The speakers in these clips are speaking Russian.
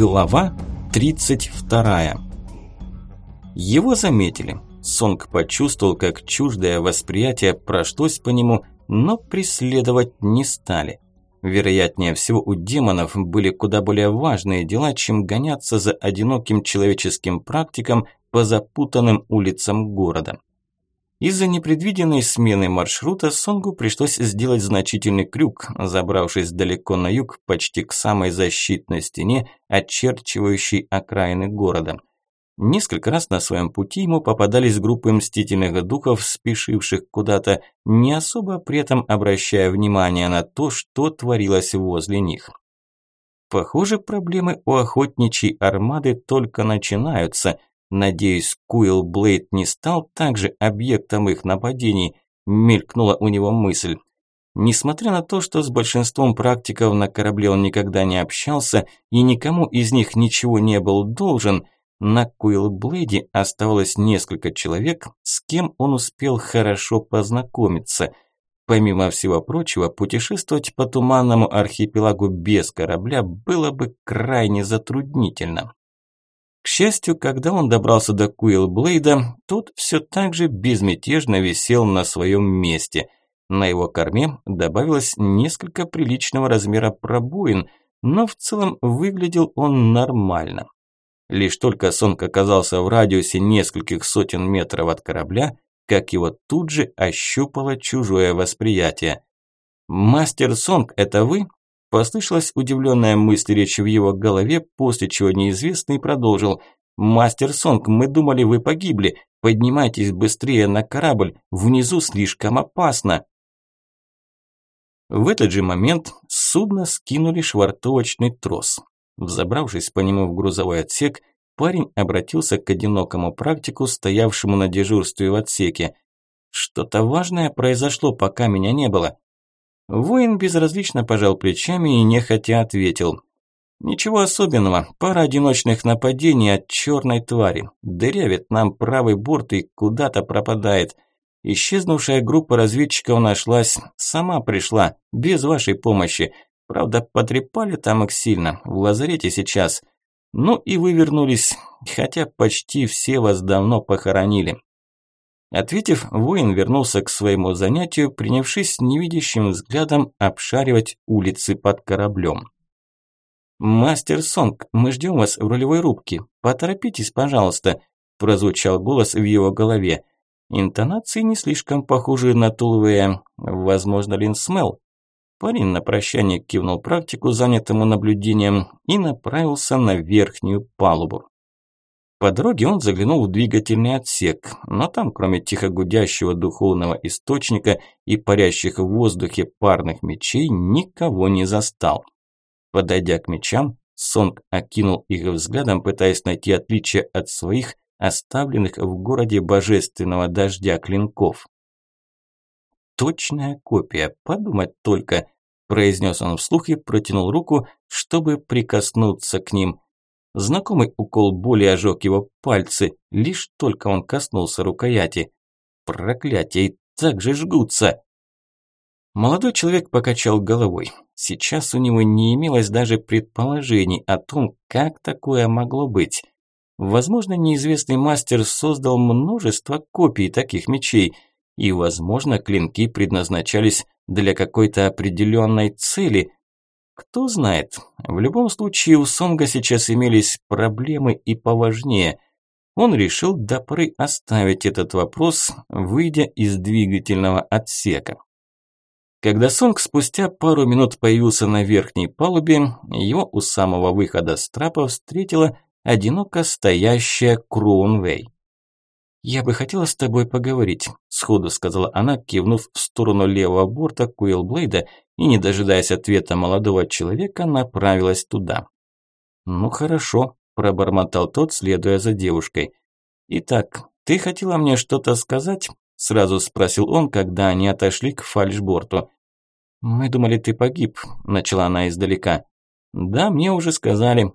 Глава 32. Его заметили. Сонг почувствовал, как чуждое восприятие прошлось по нему, но преследовать не стали. Вероятнее всего, у демонов были куда более важные дела, чем гоняться за одиноким человеческим практиком по запутанным улицам города. Из-за непредвиденной смены маршрута Сонгу пришлось сделать значительный крюк, забравшись далеко на юг, почти к самой защитной стене, очерчивающей окраины города. Несколько раз на своем пути ему попадались группы мстительных духов, спешивших куда-то, не особо при этом обращая внимание на то, что творилось возле них. Похоже, проблемы у охотничьей армады только начинаются – Надеюсь, Куилл Блейд не стал также объектом их нападений, мелькнула у него мысль. Несмотря на то, что с большинством практиков на корабле он никогда не общался и никому из них ничего не был должен, на Куилблейде оставалось несколько человек, с кем он успел хорошо познакомиться. Помимо всего прочего, путешествовать по туманному архипелагу без корабля было бы крайне затруднительно. К счастью, когда он добрался до Куилблейда, тот все так же безмятежно висел на своем месте. На его корме добавилось несколько приличного размера пробоин, но в целом выглядел он нормально. Лишь только Сонг оказался в радиусе нескольких сотен метров от корабля, как его тут же ощупало чужое восприятие. «Мастер Сонг, это вы?» Послышалась удивленная мысль речи в его голове, после чего неизвестный продолжил. «Мастер Сонг, мы думали, вы погибли. Поднимайтесь быстрее на корабль, внизу слишком опасно». В этот же момент с судна скинули швартовочный трос. Взобравшись по нему в грузовой отсек, парень обратился к одинокому практику, стоявшему на дежурстве в отсеке. «Что-то важное произошло, пока меня не было. Воин безразлично пожал плечами и нехотя ответил. «Ничего особенного, пара одиночных нападений от черной твари. Дырявит нам правый борт и куда-то пропадает. Исчезнувшая группа разведчиков нашлась, сама пришла, без вашей помощи. Правда, потрепали там их сильно, в лазарете сейчас. Ну и вы вернулись, хотя почти все вас давно похоронили. Ответив, воин вернулся к своему занятию, принявшись невидящим взглядом обшаривать улицы под кораблем. «Мастер Сонг, мы ждем вас в рулевой рубке. Поторопитесь, пожалуйста», – прозвучал голос в его голове. Интонации не слишком похожи на туловые, возможно, Линсмел. Парень на прощание кивнул практику, занятому наблюдением, и направился на верхнюю палубу. По дороге он заглянул в двигательный отсек, но там, кроме тихо гудящего духовного источника и парящих в воздухе парных мечей, никого не застал. Подойдя к мечам, Сонг окинул их взглядом, пытаясь найти отличия от своих, оставленных в городе божественного дождя клинков. «Точная копия, подумать только», – произнес он вслух и протянул руку, чтобы прикоснуться к ним – Знакомый укол боли ожег его пальцы, лишь только он коснулся рукояти. Проклятие, так же жгутся. Молодой человек покачал головой. Сейчас у него не имелось даже предположений о том, как такое могло быть. Возможно, неизвестный мастер создал множество копий таких мечей, и, возможно, клинки предназначались для какой-то определенной цели – кто знает, в любом случае у Сонга сейчас имелись проблемы и поважнее. Он решил до поры оставить этот вопрос, выйдя из двигательного отсека. Когда Сонг спустя пару минут появился на верхней палубе, его у самого выхода с трапа встретила одиноко стоящая Кроунвей. «Я бы хотела с тобой поговорить», – сходу сказала она, кивнув в сторону левого борта Куилблейда и, не дожидаясь ответа молодого человека, направилась туда. «Ну хорошо», – пробормотал тот, следуя за девушкой. «Итак, ты хотела мне что-то сказать?» – сразу спросил он, когда они отошли к фальшборту. «Мы думали, ты погиб», – начала она издалека. «Да, мне уже сказали».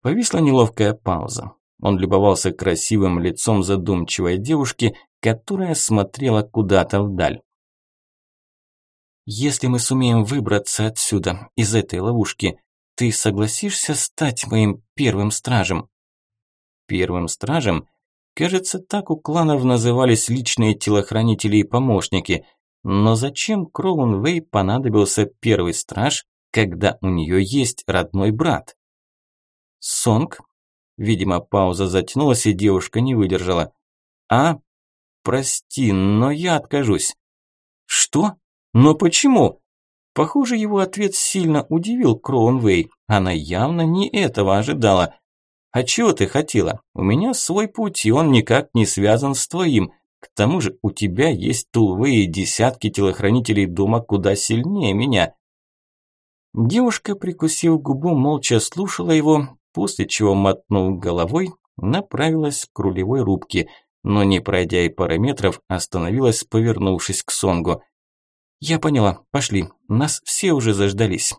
Повисла неловкая пауза. Он любовался красивым лицом задумчивой девушки, которая смотрела куда-то вдаль. «Если мы сумеем выбраться отсюда, из этой ловушки, ты согласишься стать моим первым стражем?» Первым стражем? Кажется, так у кланов назывались личные телохранители и помощники. Но зачем Кроун Вэй понадобился первый страж, когда у нее есть родной брат? Сонг? Видимо, пауза затянулась, и девушка не выдержала. А? Прости, но я откажусь. Что? Но почему? Похоже, его ответ сильно удивил Кроун Вэй. Она явно не этого ожидала. А чего ты хотела? У меня свой путь, и он никак не связан с твоим. К тому же у тебя есть тулвы и десятки телохранителей дома куда сильнее меня. Девушка, прикусив губу, молча слушала его, после чего, мотнув головой, направилась к рулевой рубке, но не пройдя и пары метров, остановилась, повернувшись к Сонгу. «Я поняла, пошли, нас все уже заждались».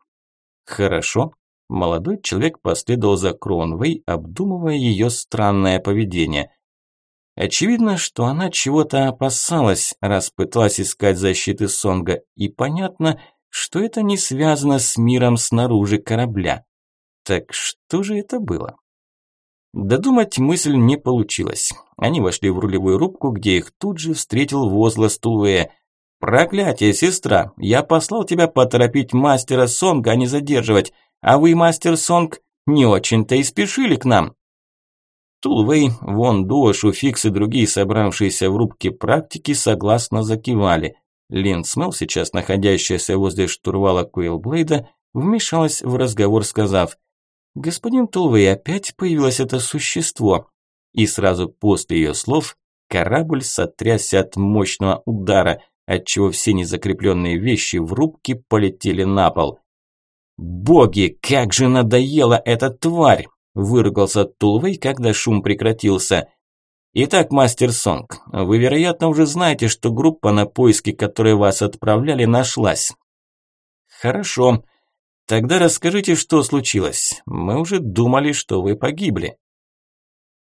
«Хорошо», Молодой человек последовал за Кронвей, обдумывая ее странное поведение. Очевидно, что она чего-то опасалась, раз пыталась искать защиты Сонга, и понятно, что это не связано с миром снаружи корабля. Так что же это было? Додумать мысль не получилось. Они вошли в рулевую рубку, где их тут же встретил возглас Тувея. «Проклятие, сестра! Я послал тебя поторопить мастера Сонга, а не задерживать. А вы, мастер Сонг, не очень-то и спешили к нам. Тулвей, Вон Дуо, Шуфикс и другие собравшиеся в рубке практики согласно закивали. Лин Смел, сейчас находящаяся возле штурвала Куилблейда, вмешалась в разговор, сказав «Господин Тулвей, опять появилось это существо». И сразу после ее слов корабль сотрясся от мощного удара, отчего все незакрепленные вещи в рубке полетели на пол. «Боги, как же надоела эта тварь!» – выругался Тулвей, когда шум прекратился. «Итак, мастер Сонг, вы, вероятно, уже знаете, что группа на поиски, которой вас отправляли, нашлась». «Хорошо. Тогда расскажите, что случилось. Мы уже думали, что вы погибли».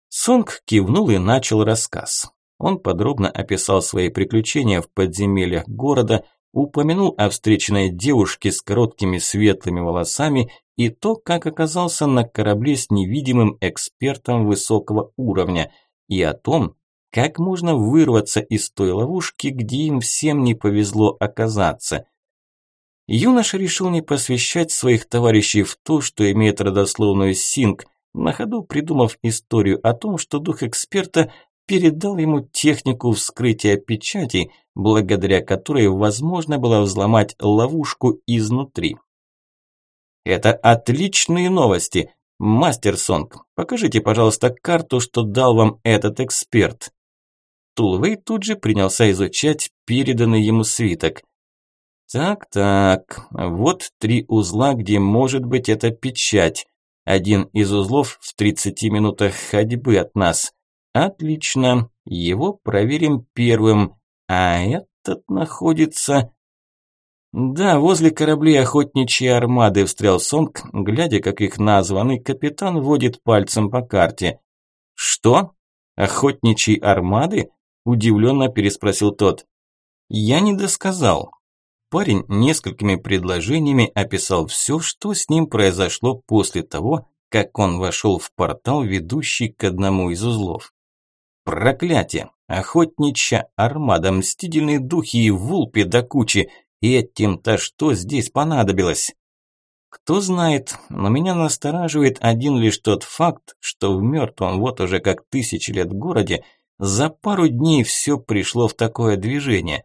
Сонг кивнул и начал рассказ. Он подробно описал свои приключения в подземельях города, упомянул о встреченной девушке с короткими светлыми волосами и то, как оказался на корабле с невидимым экспертом высокого уровня, и о том, как можно вырваться из той ловушки, где им всем не повезло оказаться. Юноша решил не посвящать своих товарищей в то, что имеет родословную Синг, на ходу придумав историю о том, что дух эксперта передал ему технику вскрытия печати, благодаря которой возможно было взломать ловушку изнутри. Это отличные новости. Мастер Сонг, покажите, пожалуйста, карту, что дал вам этот эксперт. Тулвей тут же принялся изучать переданный ему свиток. Так-так, вот три узла, где может быть эта печать. Один из узлов в 30 минутах ходьбы от нас. Отлично, его проверим первым. А этот находится... Да, возле кораблей охотничьей армады встрял Сонг, глядя, как их названный капитан водит пальцем по карте. Что? Охотничьей армады? Удивленно переспросил тот. Я не досказал. Парень несколькими предложениями описал все, что с ним произошло после того, как он вошел в портал, ведущий к одному из узлов. Проклятие! Охотничья армада, мстительные духи и вулпи до кучи. И этим-то что здесь понадобилось? Кто знает, но меня настораживает один лишь тот факт, что в мертвом вот уже как тысячи лет городе за пару дней все пришло в такое движение.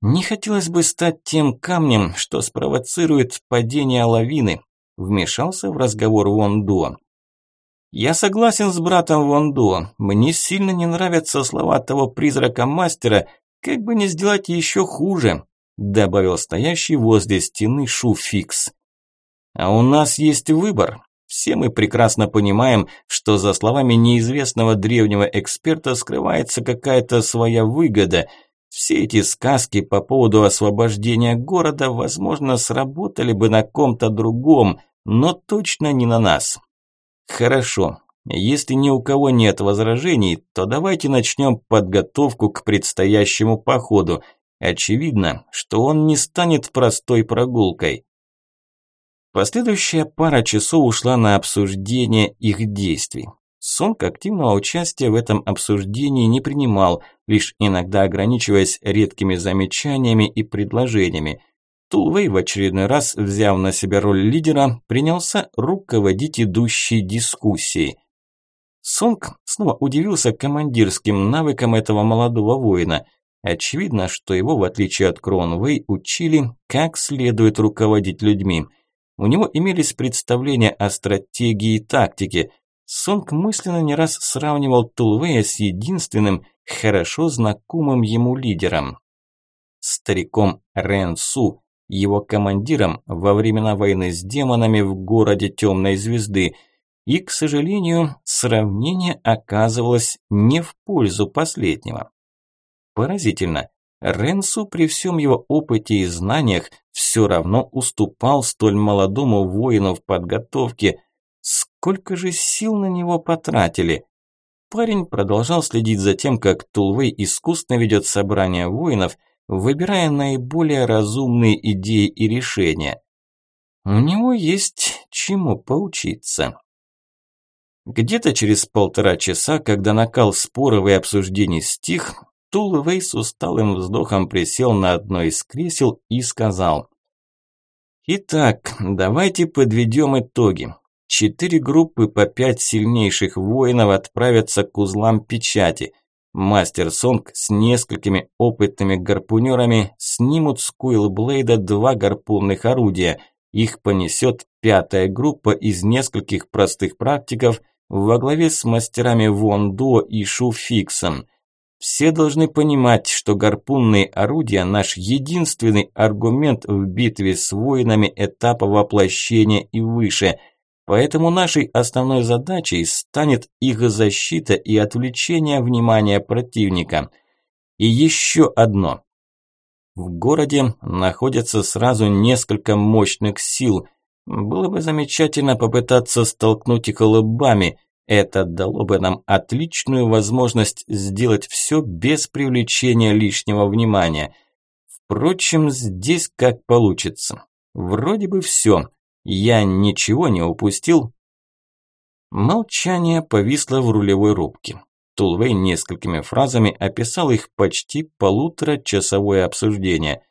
Не хотелось бы стать тем камнем, что спровоцирует падение лавины. Вмешался в разговор Вон Дуан. Я согласен с братом Вондо. Мне сильно не нравятся слова того призрака-мастера, как бы не сделать еще хуже, добавил стоящий возле стены Шуфикс. А у нас есть выбор. Все мы прекрасно понимаем, что за словами неизвестного древнего эксперта скрывается какая-то своя выгода. Все эти сказки по поводу освобождения города, возможно, сработали бы на ком-то другом, но точно не на нас. Хорошо. Если ни у кого нет возражений, то давайте начнем подготовку к предстоящему походу. Очевидно, что он не станет простой прогулкой. Последующая пара часов ушла на обсуждение их действий. Сонг активного участия в этом обсуждении не принимал, лишь иногда ограничиваясь редкими замечаниями и предложениями. Тулвей в очередной раз, взяв на себя роль лидера, принялся руководить идущей дискуссией. Сонг снова удивился командирским навыкам этого молодого воина. Очевидно, что его, в отличие от Кронвей, учили, как следует руководить людьми. У него имелись представления о стратегии и тактике – Сонг мысленно не раз сравнивал Тулвея с единственным, хорошо знакомым ему лидером. Стариком Рен Су, его командиром во времена войны с демонами в городе Темной Звезды. И, к сожалению, сравнение оказывалось не в пользу последнего. Поразительно. Ренсу при всем его опыте и знаниях все равно уступал столь молодому воину в подготовке – Сколько же сил на него потратили? Парень продолжал следить за тем, как Тулвей искусно ведет собрание воинов, выбирая наиболее разумные идеи и решения. У него есть чему поучиться. Где-то через полтора часа, когда накал споров и обсуждений стих, Тулвей с усталым вздохом присел на одно из кресел и сказал «Итак, давайте подведем итоги. Четыре группы по пять сильнейших воинов отправятся к узлам печати. Мастер Сонг с несколькими опытными гарпунерами снимут с Куилблейда два гарпунных орудия. Их понесет пятая группа из нескольких простых практиков во главе с мастерами Вон До и Шу Фиксом. Все должны понимать, что гарпунные орудия – наш единственный аргумент в битве с воинами этапа воплощения и выше – Поэтому нашей основной задачей станет их защита и отвлечение внимания противника. И еще одно. В городе находятся сразу несколько мощных сил. Было бы замечательно попытаться столкнуть их лбами. Это дало бы нам отличную возможность сделать все без привлечения лишнего внимания. Впрочем, здесь как получится. Вроде бы все. Я ничего не упустил?» Молчание повисло в рулевой рубке. Тулвей несколькими фразами описал их почти полуторачасовое обсуждение.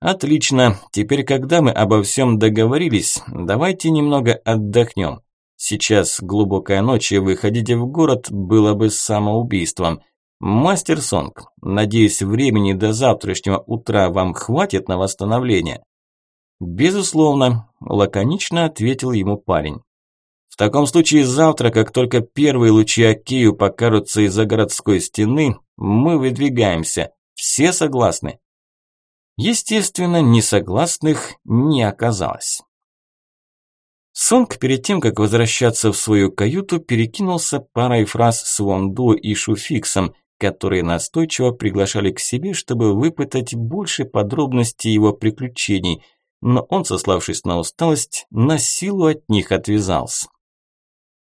«Отлично. Теперь, когда мы обо всем договорились, давайте немного отдохнем. Сейчас глубокая ночь, и выходить в город было бы самоубийством. Мастер Сонг, надеюсь, времени до завтрашнего утра вам хватит на восстановление?» «Безусловно», – лаконично ответил ему парень. «В таком случае завтра, как только первые лучи Акею покажутся из-за городской стены, мы выдвигаемся. Все согласны?» Естественно, несогласных не оказалось. Сонг перед тем, как возвращаться в свою каюту, перекинулся парой фраз с Вонду и Шуфиксом, которые настойчиво приглашали к себе, чтобы выпытать больше подробностей его приключений – но он, сославшись на усталость, на силу от них отвязался.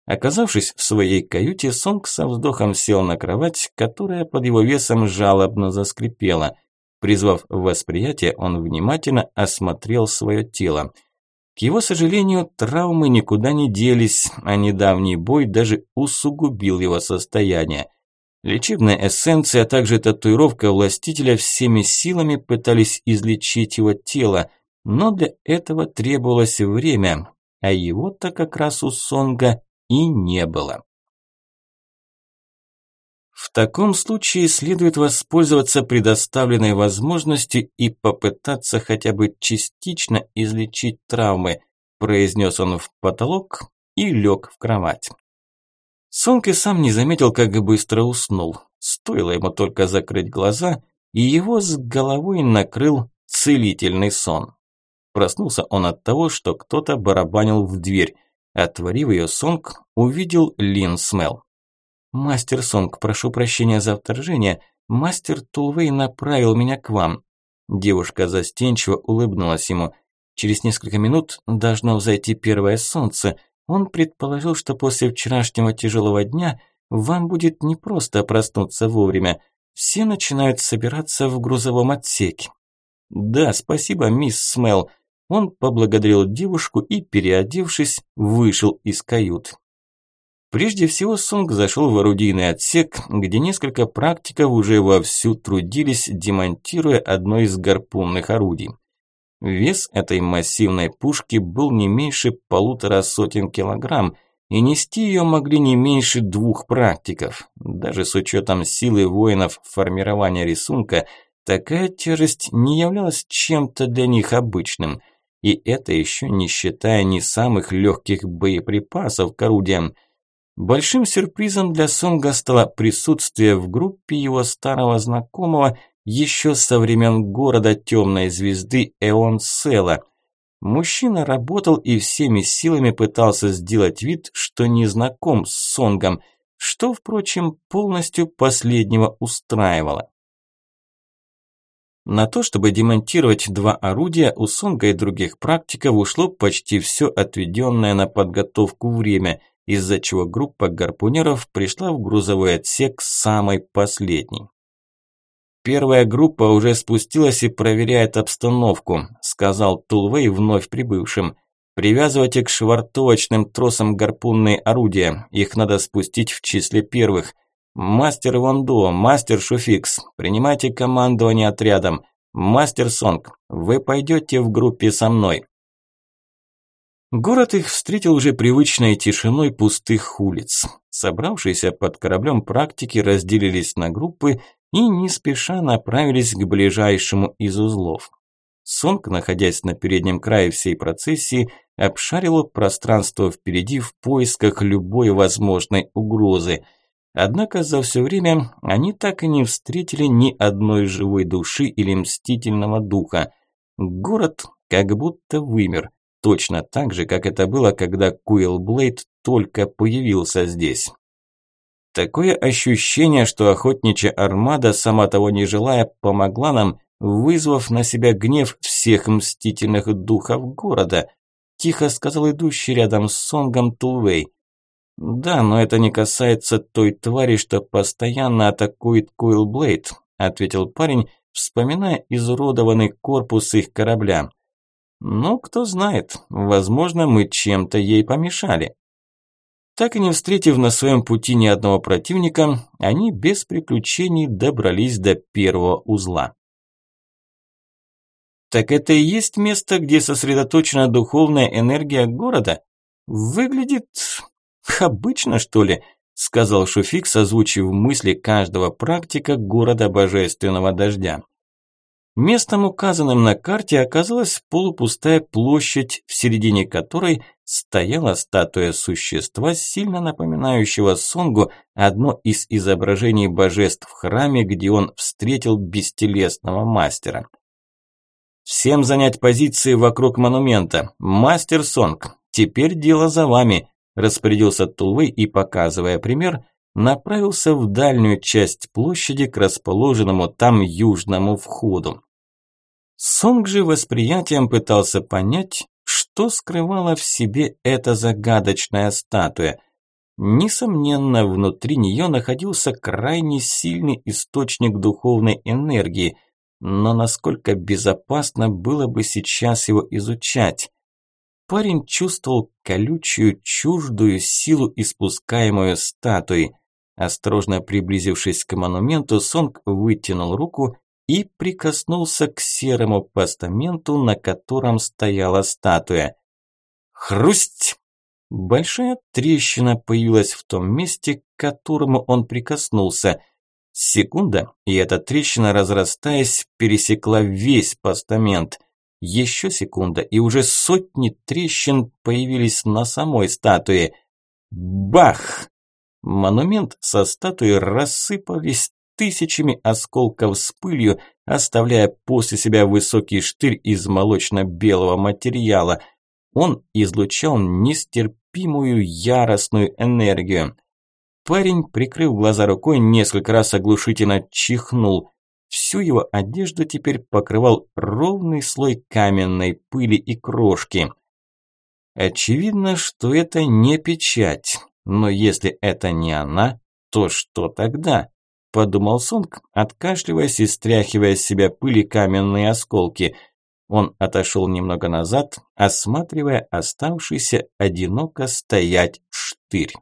Оказавшись в своей каюте, Сонг со вздохом сел на кровать, которая под его весом жалобно заскрипела. Призвав восприятие, он внимательно осмотрел свое тело. К его сожалению, травмы никуда не делись, а недавний бой даже усугубил его состояние. Лечебная эссенция, а также татуировка властителя всеми силами пытались излечить его тело, но для этого требовалось время, а его-то как раз у Сонга и не было. В таком случае следует воспользоваться предоставленной возможностью и попытаться хотя бы частично излечить травмы, произнес он в потолок и лег в кровать. Сонг и сам не заметил, как быстро уснул. Стоило ему только закрыть глаза, и его с головой накрыл целительный сон. Проснулся он от того, что кто-то барабанил в дверь. Отворив ее, Сонг увидел Лин Смел. «Мастер Сонг, прошу прощения за вторжение. Мастер Тулвей направил меня к вам». Девушка застенчиво улыбнулась ему. Через несколько минут должно взойти первое солнце. Он предположил, что после вчерашнего тяжелого дня вам будет непросто проснуться вовремя. Все начинают собираться в грузовом отсеке. «Да, спасибо, мисс Смел. Он поблагодарил девушку и, переодевшись, вышел из кают. Прежде всего Сунг зашел в орудийный отсек, где несколько практиков уже вовсю трудились, демонтируя одно из гарпунных орудий. Вес этой массивной пушки был не меньше полутора сотен килограмм, и нести ее могли не меньше двух практиков. Даже с учетом силы воинов формирования рисунка, такая тяжесть не являлась чем-то для них обычным. И это еще не считая не самых легких боеприпасов к орудиям – Большим сюрпризом для Сонга стало присутствие в группе его старого знакомого еще со времен города Темной Звезды Эон Села. Мужчина работал и всеми силами пытался сделать вид, что не знаком с Сонгом, что, впрочем, полностью последнего устраивало. На то, чтобы демонтировать два орудия, у Сонга и других практиков ушло почти все отведенное на подготовку время – из-за чего группа гарпунеров пришла в грузовой отсек самой последней. «Первая группа уже спустилась и проверяет обстановку», – сказал Тулвей вновь прибывшим. «Привязывайте к швартовочным тросам гарпунные орудия, их надо спустить в числе первых. Мастер Вондо, мастер Шуфикс, принимайте командование отрядом. Мастер Сонг, вы пойдете в группе со мной». Город их встретил уже привычной тишиной пустых улиц. Собравшиеся под кораблем практики разделились на группы и не спеша направились к ближайшему из узлов. Сонг, находясь на переднем крае всей процессии, обшарил пространство впереди в поисках любой возможной угрозы. Однако за все время они так и не встретили ни одной живой души или мстительного духа. Город как будто вымер – Точно так же, как это было, когда Куилблейд только появился здесь. Такое ощущение, что охотничья армада, сама того не желая, помогла нам, вызвав на себя гнев всех мстительных духов города, тихо сказал идущий рядом с Сонгом Тулвей. «Да, но это не касается той твари, что постоянно атакует Куилблейд», ответил парень, вспоминая изуродованный корпус их корабля. Но кто знает, возможно, мы чем-то ей помешали. Так и не встретив на своем пути ни одного противника, они без приключений добрались до первого узла. Так это и есть место, где сосредоточена духовная энергия города? Выглядит обычно, что ли? Сказал Шуфик, озвучив мысли каждого практика города божественного дождя. Местом, указанным на карте, оказалась полупустая площадь, в середине которой стояла статуя существа, сильно напоминающего Сонгу одно из изображений божеств в храме, где он встретил бестелесного мастера. «Всем занять позиции вокруг монумента. Мастер Сонг, теперь дело за вами», – распорядился Тулвей и, показывая пример, направился в дальнюю часть площади к расположенному там южному входу. Сонг же восприятием пытался понять, что скрывала в себе эта загадочная статуя. Несомненно, внутри нее находился крайне сильный источник духовной энергии, но насколько безопасно было бы сейчас его изучать? Парень чувствовал колючую, чуждую силу, испускаемую статуей. Осторожно приблизившись к монументу, Сонг вытянул руку и прикоснулся к серому постаменту, на котором стояла статуя. Хрусть! Большая трещина появилась в том месте, к которому он прикоснулся. Секунда, и эта трещина, разрастаясь, пересекла весь постамент. Еще секунда, и уже сотни трещин появились на самой статуе. Бах! Монумент со статуей рассыпались тысячами осколков с пылью, оставляя после себя высокий штырь из молочно-белого материала. Он излучал нестерпимую яростную энергию. Парень, прикрыв глаза рукой, несколько раз оглушительно чихнул. Всю его одежду теперь покрывал ровный слой каменной пыли и крошки. Очевидно, что это не печать, но если это не она, то что тогда? – подумал Сонг, откашливаясь и стряхивая с себя пыли каменные осколки. Он отошел немного назад, осматривая оставшийся одиноко стоять штырь.